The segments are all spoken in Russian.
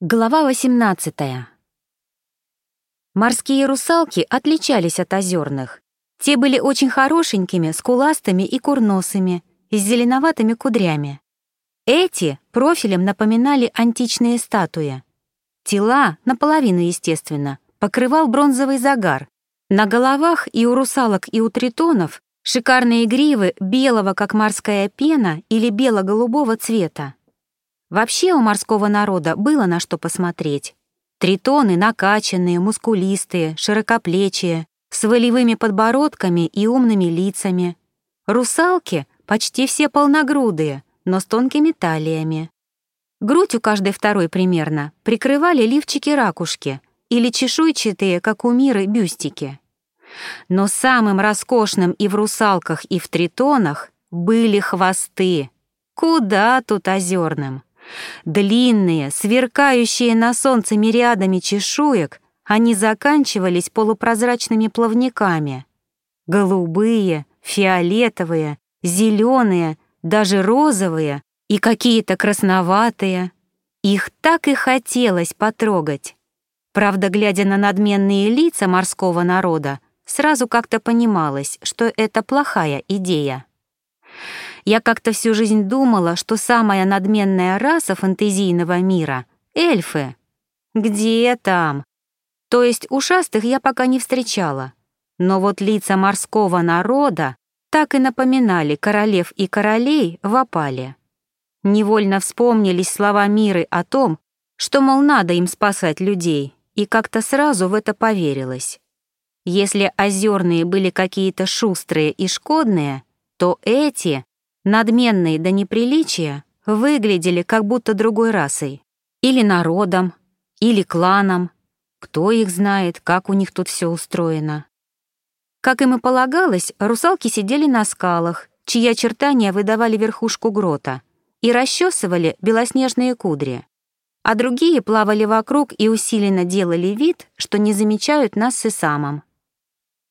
Глава 18. Морские русалки отличались от озерных. Те были очень хорошенькими, скуластыми и курносыми, с зеленоватыми кудрями. Эти профилем напоминали античные статуи. Тела, наполовину естественно, покрывал бронзовый загар. На головах и у русалок, и у тритонов шикарные гривы белого, как морская пена, или бело-голубого цвета. Вообще у морского народа было на что посмотреть. Тритоны накачанные, мускулистые, широкоплечие, с волевыми подбородками и умными лицами. Русалки почти все полногрудые, но с тонкими талиями. Грудь у каждой второй примерно прикрывали лифчики-ракушки или чешуйчатые, как у Миры, бюстики. Но самым роскошным и в русалках, и в тритонах были хвосты. Куда тут озерным? Длинные, сверкающие на солнце мириадами чешуек, они заканчивались полупрозрачными плавниками. Голубые, фиолетовые, зеленые, даже розовые и какие-то красноватые. Их так и хотелось потрогать. Правда, глядя на надменные лица морского народа, сразу как-то понималось, что это плохая идея. Я как-то всю жизнь думала, что самая надменная раса фантазийного мира — эльфы. Где там? То есть ушастых я пока не встречала. Но вот лица морского народа так и напоминали королев и королей в опале. Невольно вспомнились слова Миры о том, что, мол, надо им спасать людей, и как-то сразу в это поверилось. Если озерные были какие-то шустрые и шкодные, то эти надменные до неприличия, выглядели как будто другой расой. Или народом, или кланом. Кто их знает, как у них тут все устроено. Как им и полагалось, русалки сидели на скалах, чьи очертания выдавали верхушку грота, и расчесывали белоснежные кудри. А другие плавали вокруг и усиленно делали вид, что не замечают нас с Исамом.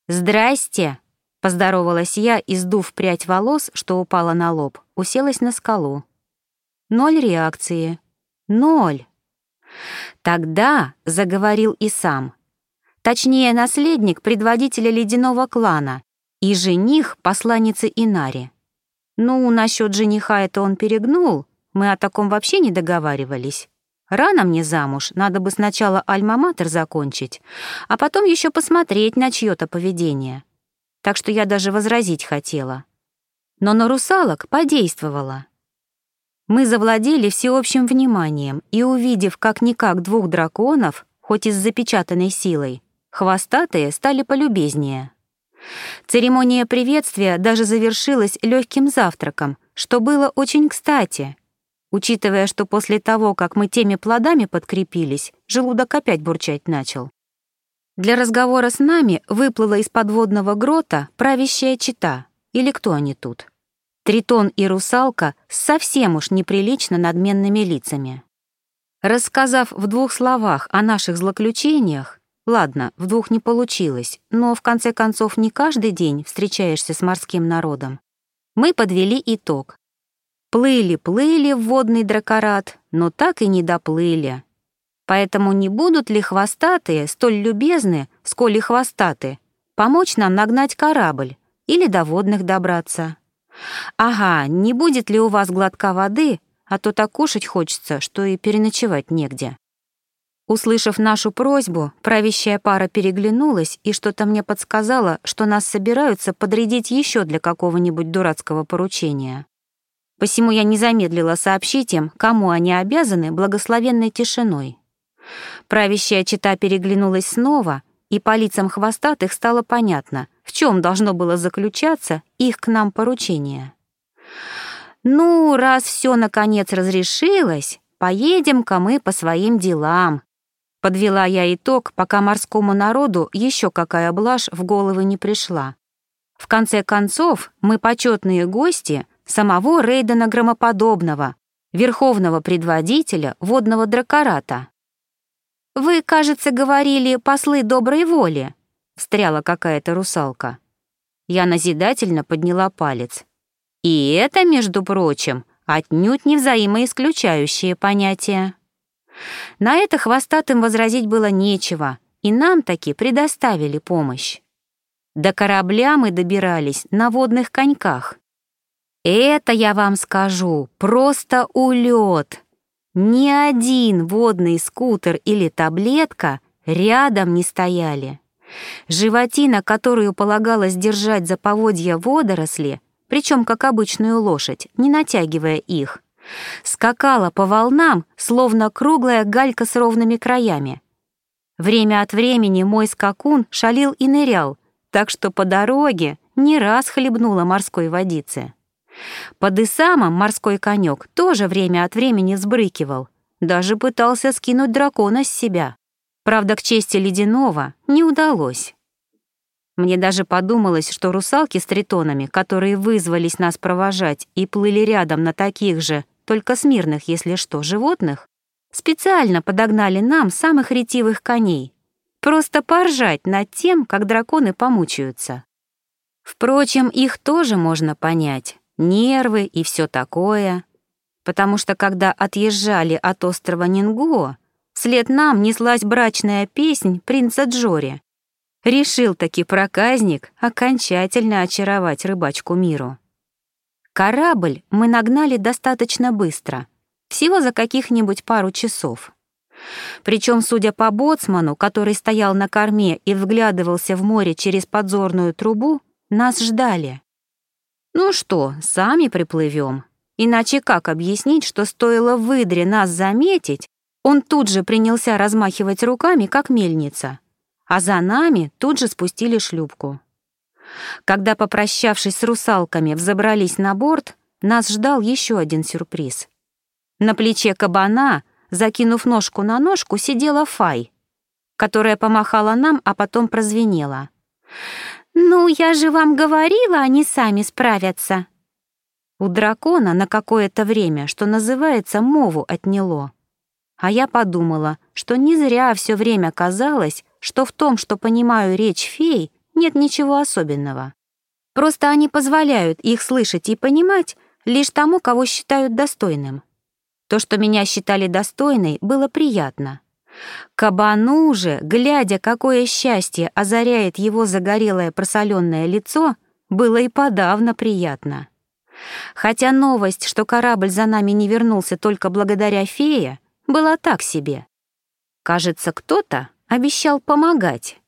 «Здрасте!» Поздоровалась я и, сдув прядь волос, что упала на лоб, уселась на скалу. Ноль реакции. Ноль. Тогда заговорил и сам. Точнее, наследник предводителя ледяного клана и жених посланницы Инари. Ну, насчет жениха это он перегнул, мы о таком вообще не договаривались. Рано мне замуж, надо бы сначала альма-матер закончить, а потом еще посмотреть на чье-то поведение так что я даже возразить хотела. Но на русалок подействовала. Мы завладели всеобщим вниманием и, увидев как-никак двух драконов, хоть и с запечатанной силой, хвостатые стали полюбезнее. Церемония приветствия даже завершилась легким завтраком, что было очень кстати, учитывая, что после того, как мы теми плодами подкрепились, желудок опять бурчать начал. Для разговора с нами выплыла из подводного грота правящая чита, или кто они тут. Тритон и русалка с совсем уж неприлично надменными лицами. Рассказав в двух словах о наших злоключениях, ладно, в двух не получилось, но в конце концов не каждый день встречаешься с морским народом, мы подвели итог. Плыли-плыли в водный дракорат, но так и не доплыли. Поэтому не будут ли хвостатые столь любезны, сколь и хвостаты, помочь нам нагнать корабль или до водных добраться? Ага, не будет ли у вас глотка воды, а то так кушать хочется, что и переночевать негде. Услышав нашу просьбу, правящая пара переглянулась и что-то мне подсказала, что нас собираются подрядить еще для какого-нибудь дурацкого поручения. Посему я не замедлила сообщить им, кому они обязаны благословенной тишиной. Правящая чита переглянулась снова, и по лицам хвостатых стало понятно, в чем должно было заключаться их к нам поручение. «Ну, раз все наконец разрешилось, поедем-ка мы по своим делам», Подвела я итог, пока морскому народу еще какая блажь в головы не пришла. В конце концов, мы почетные гости самого Рейдена Громоподобного, верховного предводителя водного дракората. «Вы, кажется, говорили послы доброй воли», — встряла какая-то русалка. Я назидательно подняла палец. И это, между прочим, отнюдь не взаимоисключающие понятия. На это хвостатым возразить было нечего, и нам таки предоставили помощь. До корабля мы добирались на водных коньках. Это, я вам скажу, просто улет. Ни один водный скутер или таблетка рядом не стояли. Животина, которую полагалось держать за поводья водоросли, причем как обычную лошадь, не натягивая их, скакала по волнам, словно круглая галька с ровными краями. Время от времени мой скакун шалил и нырял, так что по дороге не раз хлебнула морской водицы. Под Исамом морской конек тоже время от времени сбрыкивал, даже пытался скинуть дракона с себя. Правда, к чести ледяного не удалось. Мне даже подумалось, что русалки с тритонами, которые вызвались нас провожать и плыли рядом на таких же, только смирных, если что, животных, специально подогнали нам самых ретивых коней. Просто поржать над тем, как драконы помучаются. Впрочем, их тоже можно понять. Нервы и все такое. Потому что когда отъезжали от острова Нингуо, Вслед нам неслась брачная песнь принца Джори. Решил таки проказник окончательно очаровать рыбачку миру. Корабль мы нагнали достаточно быстро, всего за каких-нибудь пару часов. Причем, судя по боцману, который стоял на корме и вглядывался в море через подзорную трубу, нас ждали. Ну что, сами приплывем. Иначе как объяснить, что стоило выдре нас заметить, он тут же принялся размахивать руками, как мельница, а за нами тут же спустили шлюпку. Когда, попрощавшись с русалками, взобрались на борт, нас ждал еще один сюрприз. На плече кабана, закинув ножку на ножку, сидела Фай, которая помахала нам, а потом прозвенела. «Ну, я же вам говорила, они сами справятся». У дракона на какое-то время, что называется, мову отняло. А я подумала, что не зря все время казалось, что в том, что понимаю речь фей, нет ничего особенного. Просто они позволяют их слышать и понимать лишь тому, кого считают достойным. То, что меня считали достойной, было приятно. Кабану же, глядя, какое счастье озаряет его загорелое просоленное лицо, было и подавно приятно. Хотя новость, что корабль за нами не вернулся только благодаря фее, была так себе. Кажется, кто-то обещал помогать.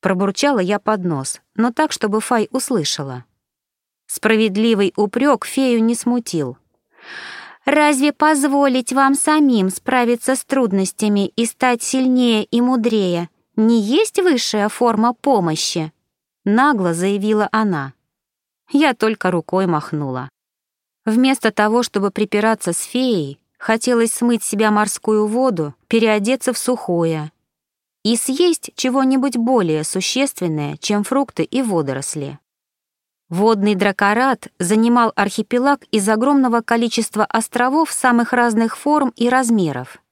Пробурчала я под нос, но так, чтобы Фай услышала. Справедливый упрек фею не смутил. «Разве позволить вам самим справиться с трудностями и стать сильнее и мудрее не есть высшая форма помощи?» Нагло заявила она. Я только рукой махнула. Вместо того, чтобы припираться с феей, Хотелось смыть себя морскую воду, переодеться в сухое и съесть чего-нибудь более существенное, чем фрукты и водоросли. Водный дракорат занимал архипелаг из огромного количества островов самых разных форм и размеров.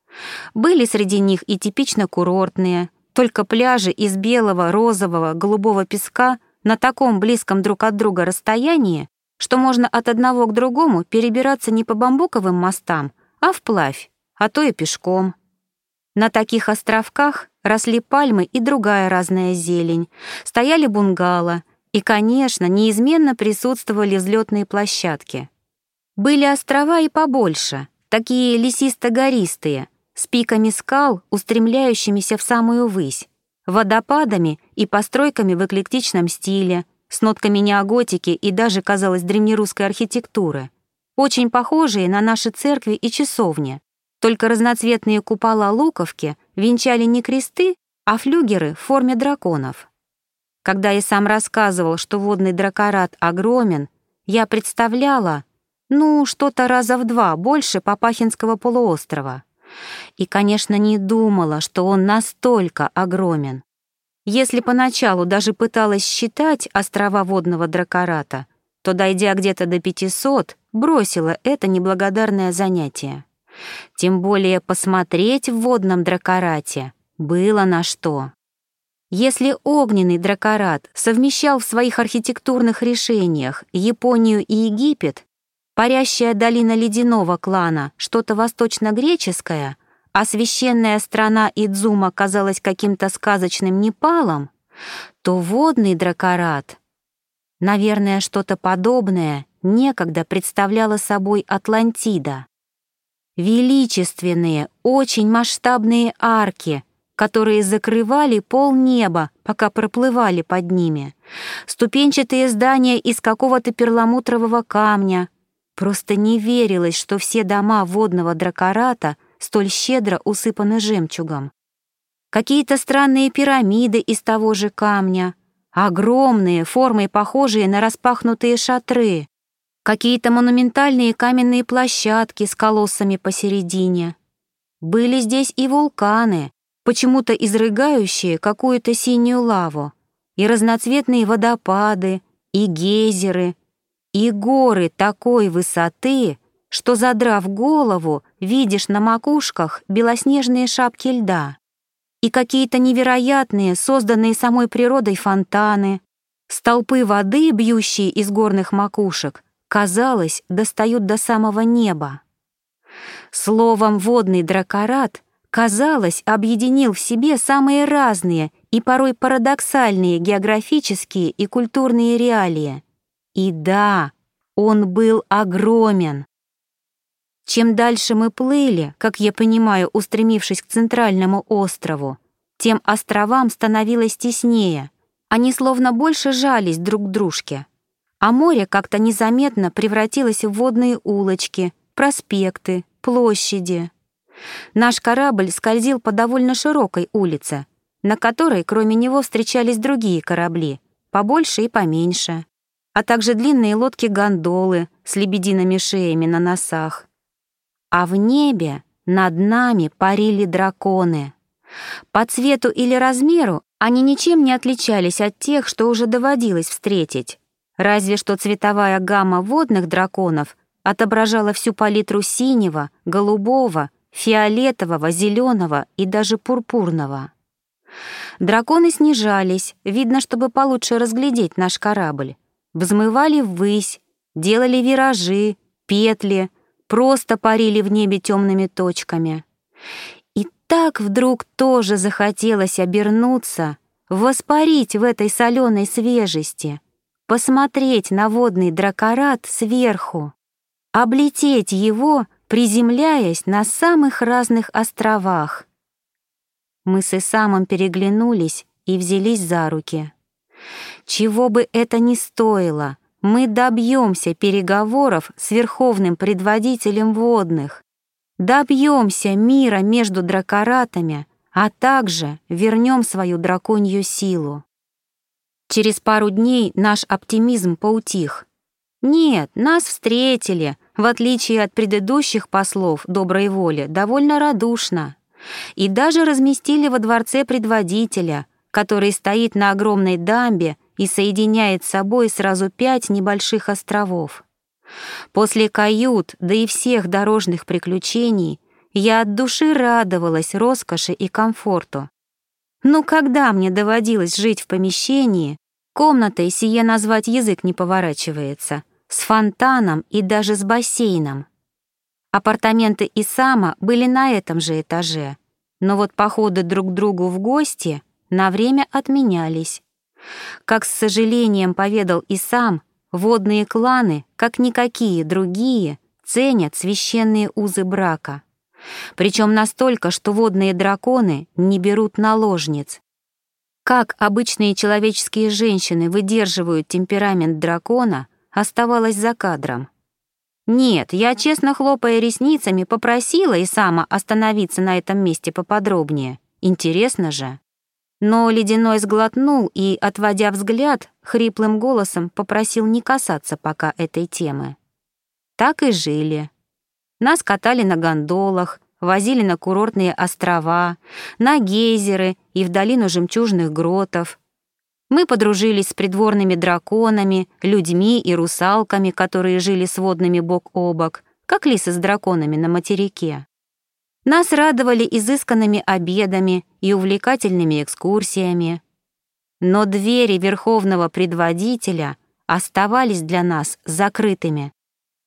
Были среди них и типично курортные, только пляжи из белого, розового, голубого песка на таком близком друг от друга расстоянии, что можно от одного к другому перебираться не по бамбуковым мостам, а вплавь, а то и пешком. На таких островках росли пальмы и другая разная зелень, стояли бунгало и, конечно, неизменно присутствовали взлетные площадки. Были острова и побольше, такие лесисто-гористые, с пиками скал, устремляющимися в самую высь, водопадами и постройками в эклектичном стиле, с нотками неоготики и даже, казалось, древнерусской архитектуры — очень похожие на наши церкви и часовни, только разноцветные купола луковки венчали не кресты, а флюгеры в форме драконов. Когда я сам рассказывал, что водный дракорат огромен, я представляла, ну, что-то раза в два больше Папахинского полуострова. И, конечно, не думала, что он настолько огромен. Если поначалу даже пыталась считать острова водного дракората, то, дойдя где-то до 500, бросила это неблагодарное занятие. Тем более посмотреть в водном дракорате было на что. Если огненный дракорат совмещал в своих архитектурных решениях Японию и Египет, парящая долина ледяного клана — что-то восточно-греческое, а священная страна Идзума казалась каким-то сказочным Непалом, то водный дракорат, наверное, что-то подобное, некогда представляла собой Атлантида. Величественные, очень масштабные арки, которые закрывали пол неба, пока проплывали под ними, ступенчатые здания из какого-то перламутрового камня. Просто не верилось, что все дома водного дракората столь щедро усыпаны жемчугом. Какие-то странные пирамиды из того же камня, огромные, формой похожие на распахнутые шатры, какие-то монументальные каменные площадки с колоссами посередине. Были здесь и вулканы, почему-то изрыгающие какую-то синюю лаву, и разноцветные водопады, и гейзеры, и горы такой высоты, что, задрав голову, видишь на макушках белоснежные шапки льда, и какие-то невероятные, созданные самой природой фонтаны, столпы воды, бьющие из горных макушек, казалось, достают до самого неба. Словом, водный дракорат, казалось, объединил в себе самые разные и порой парадоксальные географические и культурные реалии. И да, он был огромен. Чем дальше мы плыли, как я понимаю, устремившись к центральному острову, тем островам становилось теснее, они словно больше жались друг к дружке а море как-то незаметно превратилось в водные улочки, проспекты, площади. Наш корабль скользил по довольно широкой улице, на которой кроме него встречались другие корабли, побольше и поменьше, а также длинные лодки-гондолы с лебедиными шеями на носах. А в небе над нами парили драконы. По цвету или размеру они ничем не отличались от тех, что уже доводилось встретить. Разве что цветовая гамма водных драконов отображала всю палитру синего, голубого, фиолетового, зеленого и даже пурпурного. Драконы снижались, видно, чтобы получше разглядеть наш корабль. Взмывали ввысь, делали виражи, петли, просто парили в небе темными точками. И так вдруг тоже захотелось обернуться, воспарить в этой соленой свежести — посмотреть на водный дракорат сверху, облететь его, приземляясь на самых разных островах. Мы с Исамом переглянулись и взялись за руки. Чего бы это ни стоило, мы добьемся переговоров с верховным предводителем водных, добьемся мира между дракоратами, а также вернем свою драконью силу. Через пару дней наш оптимизм поутих. Нет, нас встретили, в отличие от предыдущих послов доброй воли, довольно радушно. И даже разместили во дворце предводителя, который стоит на огромной дамбе и соединяет с собой сразу пять небольших островов. После кают, да и всех дорожных приключений, я от души радовалась роскоши и комфорту. Ну когда мне доводилось жить в помещении, комнатой сие назвать язык не поворачивается, с фонтаном и даже с бассейном. Апартаменты Исама были на этом же этаже, но вот походы друг к другу в гости на время отменялись. Как с сожалением поведал Исам, водные кланы, как никакие другие, ценят священные узы брака. Причем настолько, что водные драконы не берут наложниц. Как обычные человеческие женщины выдерживают темперамент дракона, оставалось за кадром. Нет, я, честно хлопая ресницами, попросила и сама остановиться на этом месте поподробнее. Интересно же. Но Ледяной сглотнул и, отводя взгляд, хриплым голосом попросил не касаться пока этой темы. Так и жили. Нас катали на гондолах, возили на курортные острова, на гейзеры и в долину жемчужных гротов. Мы подружились с придворными драконами, людьми и русалками, которые жили с водными бок о бок, как лисы с драконами на материке. Нас радовали изысканными обедами и увлекательными экскурсиями. Но двери верховного предводителя оставались для нас закрытыми,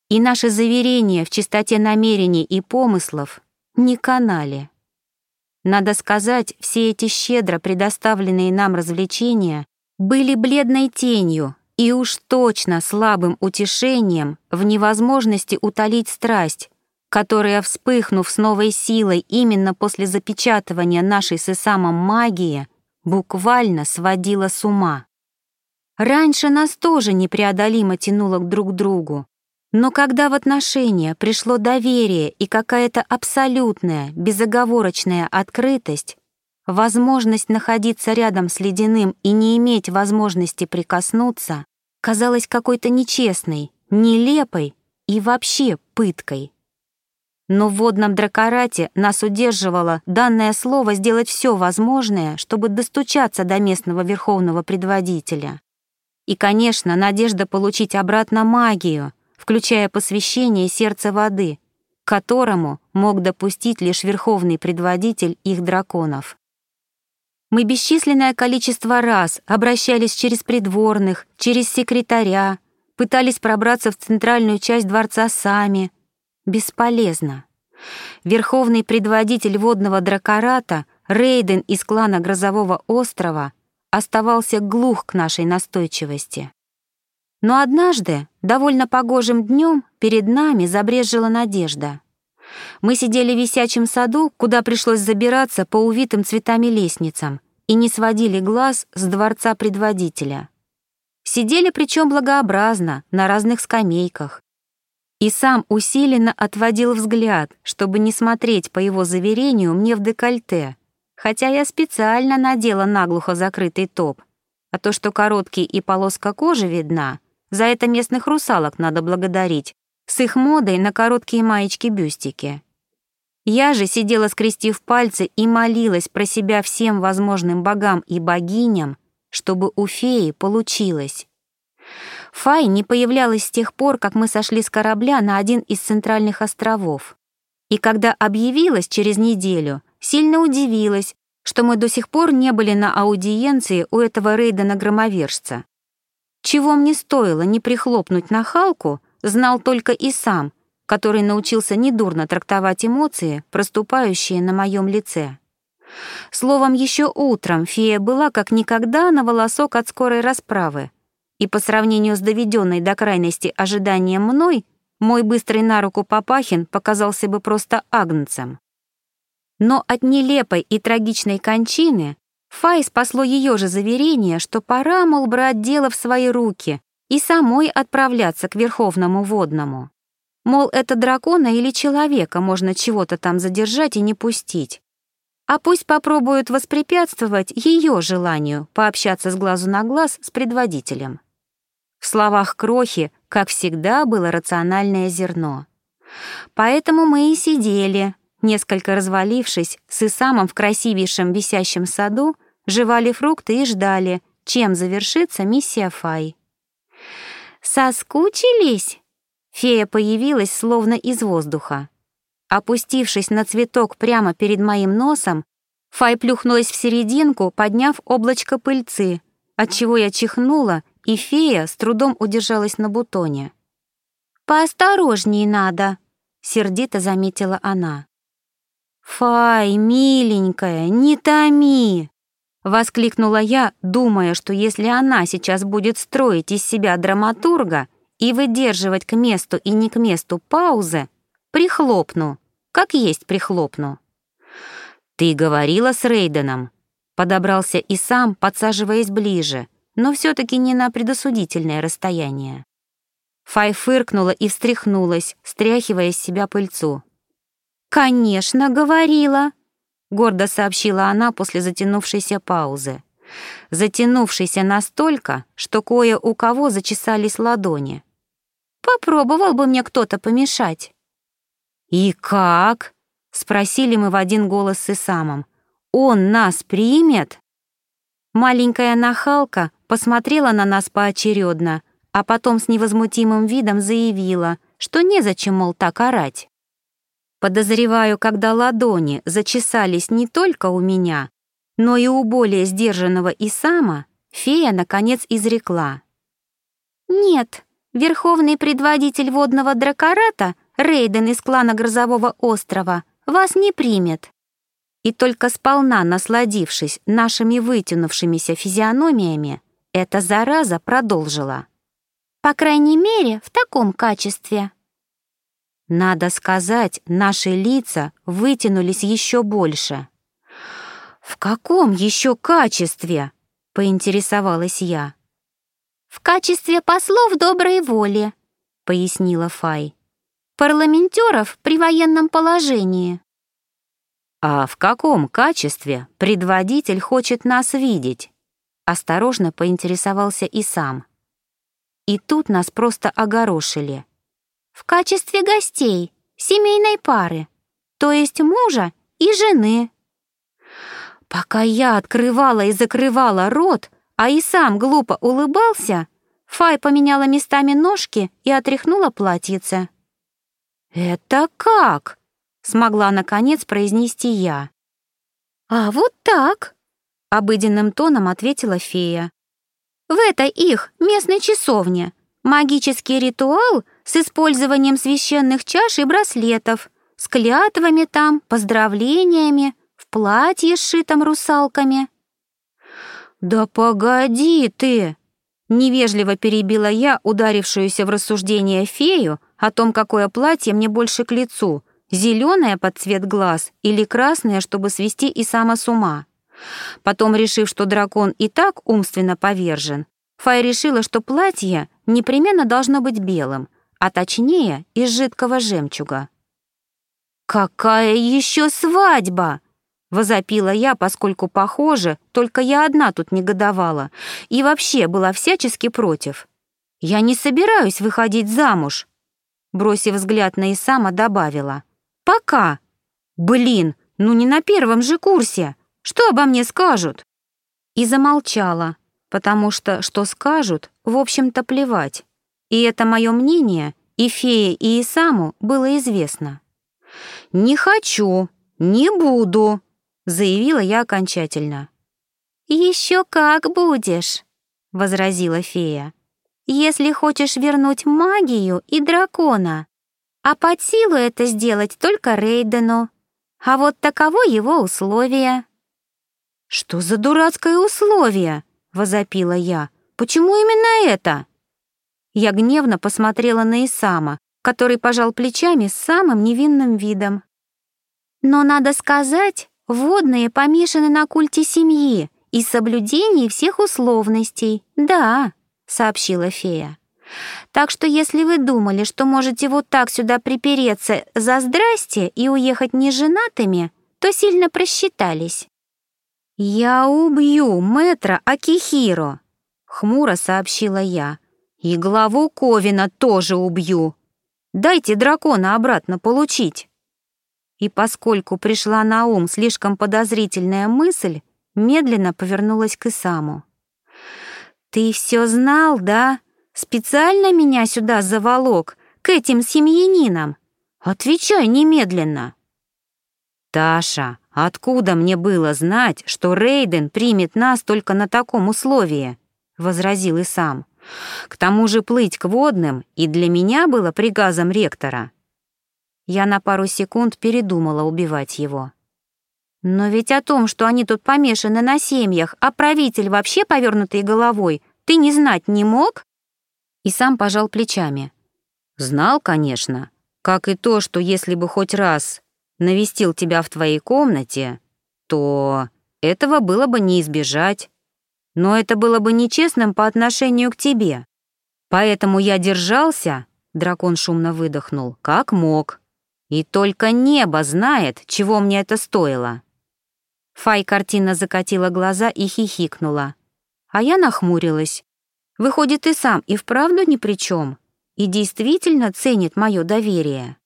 и наши заверения в чистоте намерений и помыслов не канали. Надо сказать, все эти щедро предоставленные нам развлечения были бледной тенью и уж точно слабым утешением в невозможности утолить страсть, которая, вспыхнув с новой силой именно после запечатывания нашей с Исамом магии, буквально сводила с ума. Раньше нас тоже непреодолимо тянуло к друг другу, но когда в отношения пришло доверие и какая-то абсолютная, безоговорочная открытость, возможность находиться рядом с ледяным и не иметь возможности прикоснуться казалась какой-то нечестной, нелепой и вообще пыткой. Но в водном дракорате нас удерживало данное слово сделать все возможное, чтобы достучаться до местного верховного предводителя. И, конечно, надежда получить обратно магию — включая посвящение сердца воды, которому мог допустить лишь верховный предводитель их драконов. Мы бесчисленное количество раз обращались через придворных, через секретаря, пытались пробраться в центральную часть дворца сами. Бесполезно. Верховный предводитель водного дракората, Рейден из клана Грозового острова, оставался глух к нашей настойчивости. Но однажды, довольно погожим днем, перед нами забрежила надежда. Мы сидели в висячем саду, куда пришлось забираться по увитым цветами лестницам, и не сводили глаз с дворца предводителя. Сидели причем благообразно, на разных скамейках. И сам усиленно отводил взгляд, чтобы не смотреть по его заверению мне в декольте, хотя я специально надела наглухо закрытый топ, а то, что короткий и полоска кожи видна, за это местных русалок надо благодарить, с их модой на короткие маечки-бюстики. Я же сидела, скрестив пальцы, и молилась про себя всем возможным богам и богиням, чтобы у феи получилось. Фай не появлялась с тех пор, как мы сошли с корабля на один из центральных островов. И когда объявилась через неделю, сильно удивилась, что мы до сих пор не были на аудиенции у этого Рейдена-громовержца. Чего мне стоило не прихлопнуть на Халку, знал только и сам, который научился недурно трактовать эмоции, проступающие на моем лице. Словом, еще утром фея была как никогда на волосок от скорой расправы, и по сравнению с доведенной до крайности ожиданием мной, мой быстрый на руку Папахин показался бы просто агнцем. Но от нелепой и трагичной кончины Фай спасло ее же заверение, что пора, мол, брать дело в свои руки и самой отправляться к Верховному Водному. Мол, это дракона или человека можно чего-то там задержать и не пустить. А пусть попробуют воспрепятствовать ее желанию пообщаться с глазу на глаз с предводителем. В словах Крохи, как всегда, было рациональное зерно. Поэтому мы и сидели, несколько развалившись, с Исамом в красивейшем висящем саду, жевали фрукты и ждали, чем завершится миссия Фай. «Соскучились?» Фея появилась словно из воздуха. Опустившись на цветок прямо перед моим носом, Фай плюхнулась в серединку, подняв облачко пыльцы, отчего я чихнула, и фея с трудом удержалась на бутоне. «Поосторожнее надо», — сердито заметила она. «Фай, миленькая, не томи!» Воскликнула я, думая, что если она сейчас будет строить из себя драматурга и выдерживать к месту и не к месту паузы, прихлопну, как есть прихлопну. «Ты говорила с Рейденом?» Подобрался и сам, подсаживаясь ближе, но все таки не на предосудительное расстояние. Фай фыркнула и встряхнулась, стряхивая с себя пыльцу. «Конечно, говорила!» Гордо сообщила она после затянувшейся паузы. Затянувшейся настолько, что кое у кого зачесались ладони. Попробовал бы мне кто-то помешать. «И как?» — спросили мы в один голос с Исамом. «Он нас примет?» Маленькая нахалка посмотрела на нас поочередно, а потом с невозмутимым видом заявила, что незачем, мол, так орать. Подозреваю, когда ладони зачесались не только у меня, но и у более сдержанного Исама, фея, наконец, изрекла. «Нет, верховный предводитель водного дракората, Рейден из клана Грозового острова, вас не примет». И только сполна насладившись нашими вытянувшимися физиономиями, эта зараза продолжила. «По крайней мере, в таком качестве». Надо сказать, наши лица вытянулись еще больше. «В каком еще качестве?» — поинтересовалась я. «В качестве послов доброй воли», — пояснила Фай. «Парламентеров при военном положении». «А в каком качестве предводитель хочет нас видеть?» Осторожно поинтересовался и сам. И тут нас просто огорошили. «В качестве гостей, семейной пары, то есть мужа и жены». Пока я открывала и закрывала рот, а и сам глупо улыбался, Фай поменяла местами ножки и отряхнула платьице. «Это как?» — смогла наконец произнести я. «А вот так», — обыденным тоном ответила фея. «В этой их местной часовне магический ритуал с использованием священных чаш и браслетов, с клятвами там, поздравлениями, в платье, сшитом русалками». «Да погоди ты!» Невежливо перебила я ударившуюся в рассуждение фею о том, какое платье мне больше к лицу, зеленое под цвет глаз или красное, чтобы свести и сама с ума. Потом, решив, что дракон и так умственно повержен, Фая решила, что платье непременно должно быть белым, а точнее из жидкого жемчуга. «Какая еще свадьба?» Возопила я, поскольку, похоже, только я одна тут негодовала и вообще была всячески против. «Я не собираюсь выходить замуж», бросив взгляд на Исама, добавила. «Пока». «Блин, ну не на первом же курсе. Что обо мне скажут?» И замолчала, потому что, что скажут, в общем-то, плевать. И это мое мнение и фее, и Исаму было известно. «Не хочу, не буду», заявила я окончательно. «Еще как будешь», — возразила фея. «Если хочешь вернуть магию и дракона, а под силу это сделать только Рейдену. А вот таково его условие». «Что за дурацкое условие?» — возопила я. «Почему именно это?» Я гневно посмотрела на Исама, который пожал плечами с самым невинным видом. «Но надо сказать, Водные помешаны на культе семьи и соблюдении всех условностей. Да, сообщила фея. Так что если вы думали, что можете вот так сюда припереться за здрасте и уехать неженатыми, то сильно просчитались. «Я убью мэтра Акихиро», — хмуро сообщила я. «И главу Ковина тоже убью. Дайте дракона обратно получить». И поскольку пришла на ум слишком подозрительная мысль, медленно повернулась к Исаму. «Ты все знал, да? Специально меня сюда заволок, к этим семьянинам? Отвечай немедленно!» «Таша, откуда мне было знать, что Рейден примет нас только на таком условии?» — возразил и сам. «К тому же плыть к водным и для меня было приказом ректора». Я на пару секунд передумала убивать его. Но ведь о том, что они тут помешаны на семьях, а правитель вообще повернутой головой, ты не знать не мог? И сам пожал плечами. Знал, конечно, как и то, что если бы хоть раз навестил тебя в твоей комнате, то этого было бы не избежать. Но это было бы нечестным по отношению к тебе. Поэтому я держался, дракон шумно выдохнул, как мог. И только небо знает, чего мне это стоило. Фай картинно закатила глаза и хихикнула. А я нахмурилась. Выходит, и сам и вправду ни при чем, и действительно ценит мое доверие.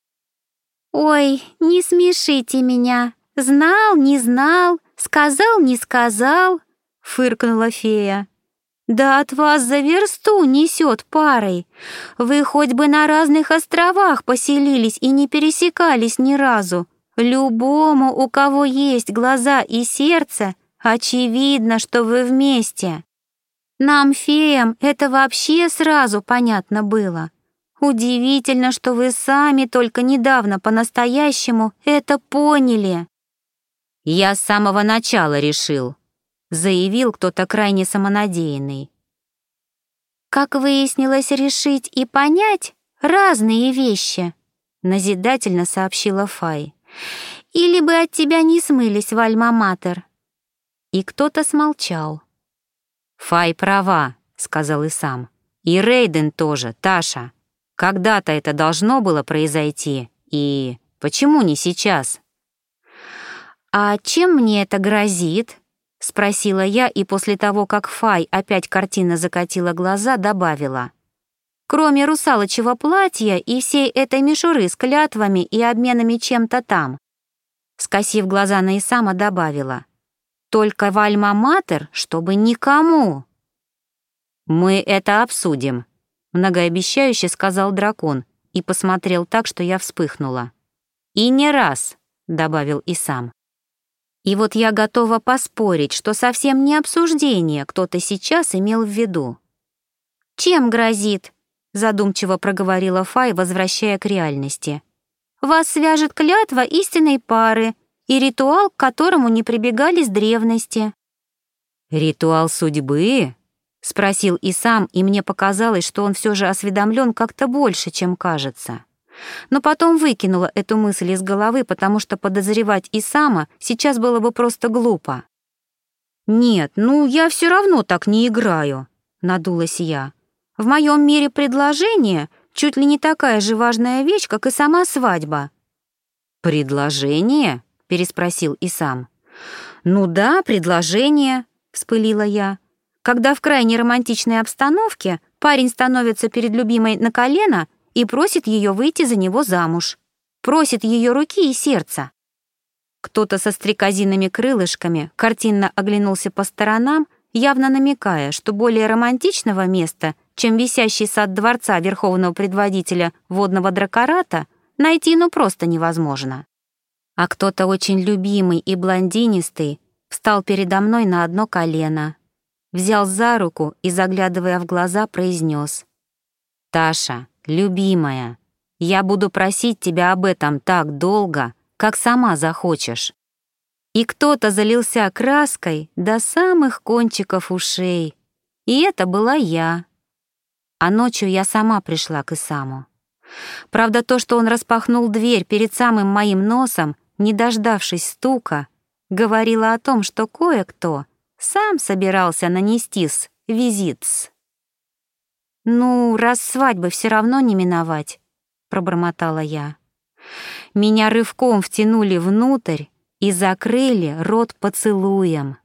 «Ой, не смешите меня. Знал, не знал, сказал, не сказал», — фыркнула фея. Да от вас за версту несет парой. Вы хоть бы на разных островах поселились и не пересекались ни разу. Любому, у кого есть глаза и сердце, очевидно, что вы вместе. Нам, феям, это вообще сразу понятно было. Удивительно, что вы сами только недавно по-настоящему это поняли. «Я с самого начала решил», — заявил кто-то крайне самонадеянный. «Как выяснилось, решить и понять — разные вещи», — назидательно сообщила Фай. «Или бы от тебя не смылись в Альма-Матер». И кто-то смолчал. «Фай права», — сказал и сам. «И Рейден тоже, Таша. Когда-то это должно было произойти, и почему не сейчас?» «А чем мне это грозит?» — спросила я, и после того, как Фай опять картина закатила глаза, добавила. «Кроме русалочего платья и всей этой мишуры с клятвами и обменами чем-то там». Скосив глаза на Исама, добавила. «Только в Альма-Матер, чтобы никому». «Мы это обсудим», — многообещающе сказал дракон и посмотрел так, что я вспыхнула. «И не раз», — добавил и сам. И вот я готова поспорить, что совсем не обсуждение кто-то сейчас имел в виду. «Чем грозит?» — задумчиво проговорила Фай, возвращая к реальности. «Вас свяжет клятва истинной пары и ритуал, к которому не прибегали с древности». «Ритуал судьбы?» — спросил и сам, и мне показалось, что он все же осведомлен как-то больше, чем кажется но потом выкинула эту мысль из головы, потому что подозревать и сама сейчас было бы просто глупо. «Нет, ну я все равно так не играю», — надулась я. «В моем мире предложение чуть ли не такая же важная вещь, как и сама свадьба». «Предложение?» — переспросил и сам. «Ну да, предложение», — вспылила я. «Когда в крайне романтичной обстановке парень становится перед любимой на колено и просит ее выйти за него замуж. Просит ее руки и сердца. Кто-то со стрекозиными крылышками картинно оглянулся по сторонам, явно намекая, что более романтичного места, чем висящий сад дворца верховного предводителя водного дракората, найти ну просто невозможно. А кто-то очень любимый и блондинистый встал передо мной на одно колено, взял за руку и, заглядывая в глаза, произнес: «Таша, «Любимая, я буду просить тебя об этом так долго, как сама захочешь». И кто-то залился краской до самых кончиков ушей. И это была я. А ночью я сама пришла к Исаму. Правда, то, что он распахнул дверь перед самым моим носом, не дождавшись стука, говорило о том, что кое-кто сам собирался нанести с визит с. «Ну, раз свадьбы все равно не миновать», — пробормотала я. Меня рывком втянули внутрь и закрыли рот поцелуем.